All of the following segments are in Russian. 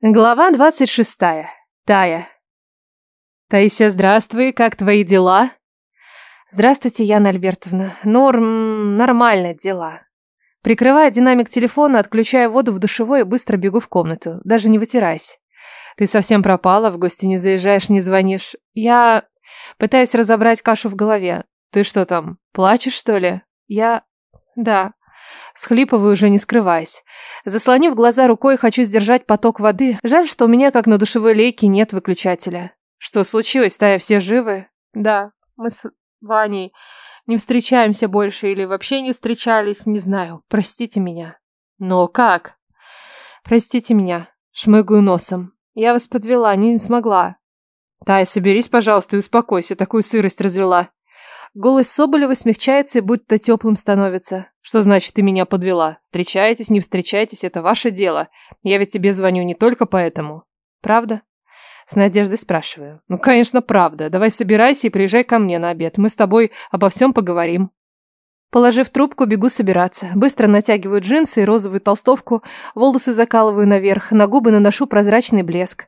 Глава двадцать шестая. Тая. Таисия, здравствуй, как твои дела? Здравствуйте, Яна Альбертовна. Норм... нормально дела. Прикрывая динамик телефона, отключаю воду в душевой и быстро бегу в комнату, даже не вытираясь. Ты совсем пропала, в гости не заезжаешь, не звонишь. Я пытаюсь разобрать кашу в голове. Ты что там, плачешь, что ли? Я... да. Схлипываю уже не скрываясь. Заслонив глаза рукой, хочу сдержать поток воды. Жаль, что у меня, как на душевой лейке, нет выключателя. Что случилось, Тая, все живы? Да, мы с Ваней не встречаемся больше или вообще не встречались, не знаю. Простите меня. Но как? Простите меня. Шмыгаю носом. Я вас подвела, не, смогла. Тая, соберись, пожалуйста, и успокойся, такую сырость развела. Голос Соболева смягчается и будто теплым становится. Что значит ты меня подвела? Встречаетесь, не встречаетесь, это ваше дело. Я ведь тебе звоню не только поэтому. Правда? С надеждой спрашиваю. Ну, конечно, правда. Давай собирайся и приезжай ко мне на обед. Мы с тобой обо всем поговорим. Положив трубку, бегу собираться. Быстро натягиваю джинсы и розовую толстовку, волосы закалываю наверх, на губы наношу прозрачный блеск.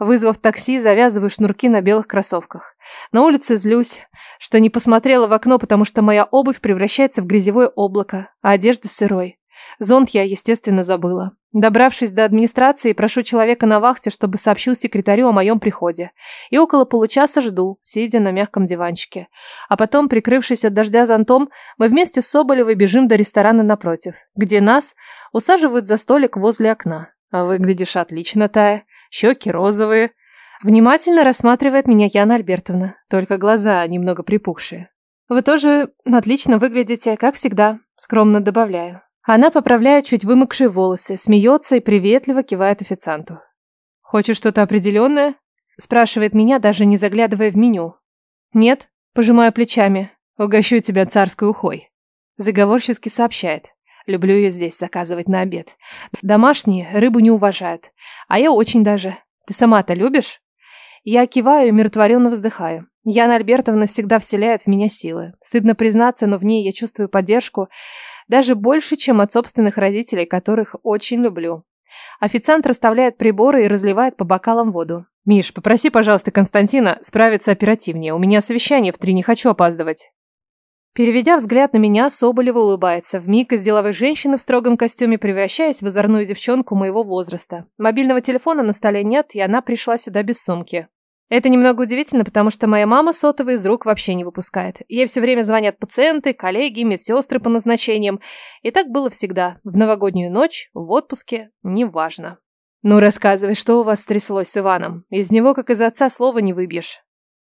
Вызвав такси, завязываю шнурки на белых кроссовках. На улице злюсь, что не посмотрела в окно, потому что моя обувь превращается в грязевое облако, а одежда сырой. Зонт я, естественно, забыла. Добравшись до администрации, прошу человека на вахте, чтобы сообщил секретарю о моем приходе. И около получаса жду, сидя на мягком диванчике. А потом, прикрывшись от дождя зонтом, мы вместе с Соболевой бежим до ресторана напротив, где нас усаживают за столик возле окна. Выглядишь отлично, Тая. Щеки розовые. Внимательно рассматривает меня Яна Альбертовна, только глаза немного припухшие. Вы тоже отлично выглядите, как всегда, скромно добавляю. Она поправляет чуть вымокшие волосы, смеется и приветливо кивает официанту. «Хочешь что-то определенное?» Спрашивает меня, даже не заглядывая в меню. «Нет», пожимаю плечами, угощу тебя царской ухой. Заговорчески сообщает. Люблю ее здесь заказывать на обед. Домашние рыбу не уважают, а я очень даже. Ты сама-то любишь? Я киваю и миротворенно вздыхаю. Яна Альбертовна всегда вселяет в меня силы. Стыдно признаться, но в ней я чувствую поддержку, даже больше, чем от собственных родителей, которых очень люблю. Официант расставляет приборы и разливает по бокалам воду. «Миш, попроси, пожалуйста, Константина справиться оперативнее. У меня совещание в три, не хочу опаздывать». Переведя взгляд на меня, Соболева улыбается, вмиг из деловой женщины в строгом костюме превращаясь в озорную девчонку моего возраста. Мобильного телефона на столе нет, и она пришла сюда без сумки. Это немного удивительно, потому что моя мама сотовый из рук вообще не выпускает. Ей все время звонят пациенты, коллеги, медсестры по назначениям. И так было всегда. В новогоднюю ночь, в отпуске, неважно. Ну, рассказывай, что у вас стряслось с Иваном. Из него, как из отца, слова не выбьешь.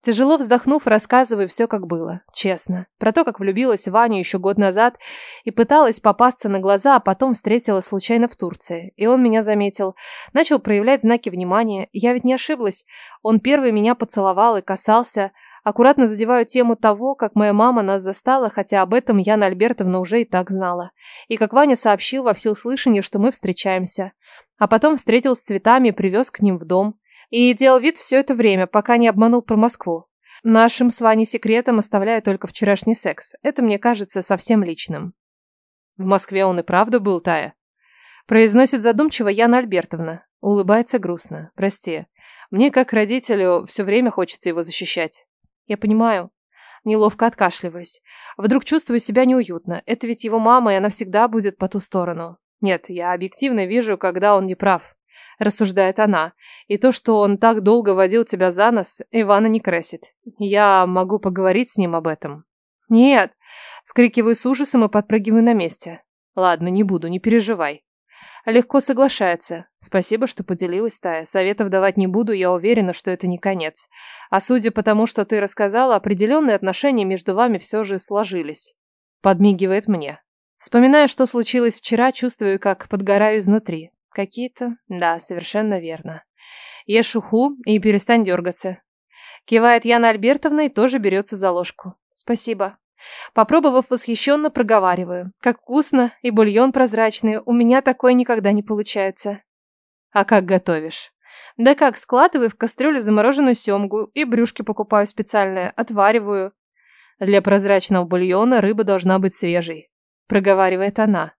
Тяжело вздохнув, рассказываю все, как было, честно. Про то, как влюбилась в Ваню еще год назад и пыталась попасться на глаза, а потом встретила случайно в Турции. И он меня заметил. Начал проявлять знаки внимания. Я ведь не ошиблась. Он первый меня поцеловал и касался. Аккуратно задеваю тему того, как моя мама нас застала, хотя об этом Яна Альбертовна уже и так знала. И как Ваня сообщил во всеуслышание, что мы встречаемся. А потом встретил с цветами и привез к ним в дом. И делал вид все это время, пока не обманул про Москву. Нашим с Ваней секретом оставляю только вчерашний секс. Это мне кажется совсем личным. В Москве он и правда был, Тая. Произносит задумчиво Яна Альбертовна. Улыбается грустно. Прости. Мне, как родителю, все время хочется его защищать. Я понимаю. Неловко откашливаюсь. Вдруг чувствую себя неуютно. Это ведь его мама, и она всегда будет по ту сторону. Нет, я объективно вижу, когда он не прав рассуждает она. И то, что он так долго водил тебя за нос, Ивана не красит. Я могу поговорить с ним об этом. Нет, скрикиваю с ужасом и подпрыгиваю на месте. Ладно, не буду, не переживай. Легко соглашается. Спасибо, что поделилась, Тая. Советов давать не буду, я уверена, что это не конец. А судя по тому, что ты рассказала, определенные отношения между вами все же сложились. Подмигивает мне. Вспоминая, что случилось вчера, чувствую, как подгораю изнутри. Какие-то? Да, совершенно верно. Ешь уху и перестань дергаться. Кивает Яна Альбертовна и тоже берется за ложку. Спасибо. Попробовав восхищенно, проговариваю. Как вкусно и бульон прозрачный. У меня такое никогда не получается. А как готовишь? Да как, складываю в кастрюлю замороженную семгу и брюшки покупаю специальные, отвариваю. Для прозрачного бульона рыба должна быть свежей. Проговаривает она.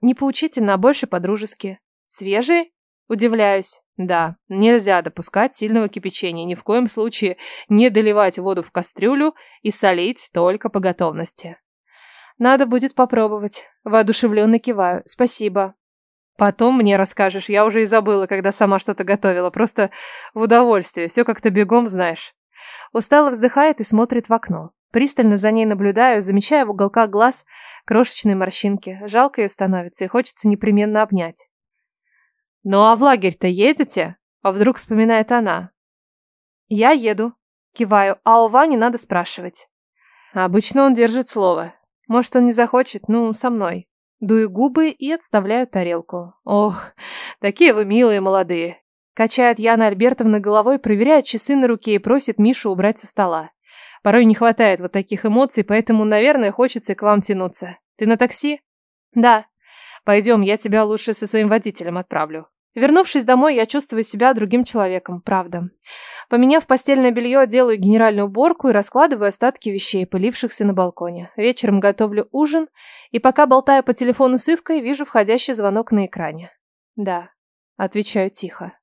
Не поучительно, а больше по-дружески. Свежие? Удивляюсь. Да, нельзя допускать сильного кипячения, ни в коем случае не доливать воду в кастрюлю и солить только по готовности. Надо будет попробовать. Воодушевленно киваю. Спасибо. Потом мне расскажешь. Я уже и забыла, когда сама что-то готовила. Просто в удовольствие. Все как-то бегом, знаешь. Устало вздыхает и смотрит в окно. Пристально за ней наблюдаю, замечая в уголках глаз крошечные морщинки. Жалко ее становится и хочется непременно обнять. «Ну а в лагерь-то едете?» А вдруг вспоминает она. «Я еду». Киваю, а у Вани надо спрашивать. Обычно он держит слово. Может, он не захочет, ну, со мной. Дую губы и отставляю тарелку. Ох, такие вы милые молодые. Качает Яна Альбертовна головой, проверяет часы на руке и просит Мишу убрать со стола. Порой не хватает вот таких эмоций, поэтому, наверное, хочется к вам тянуться. Ты на такси? Да. Пойдем, я тебя лучше со своим водителем отправлю. Вернувшись домой, я чувствую себя другим человеком, правда. Поменяв постельное белье, делаю генеральную уборку и раскладываю остатки вещей, пылившихся на балконе. Вечером готовлю ужин, и пока болтаю по телефону с Ивкой, вижу входящий звонок на экране. «Да», — отвечаю тихо.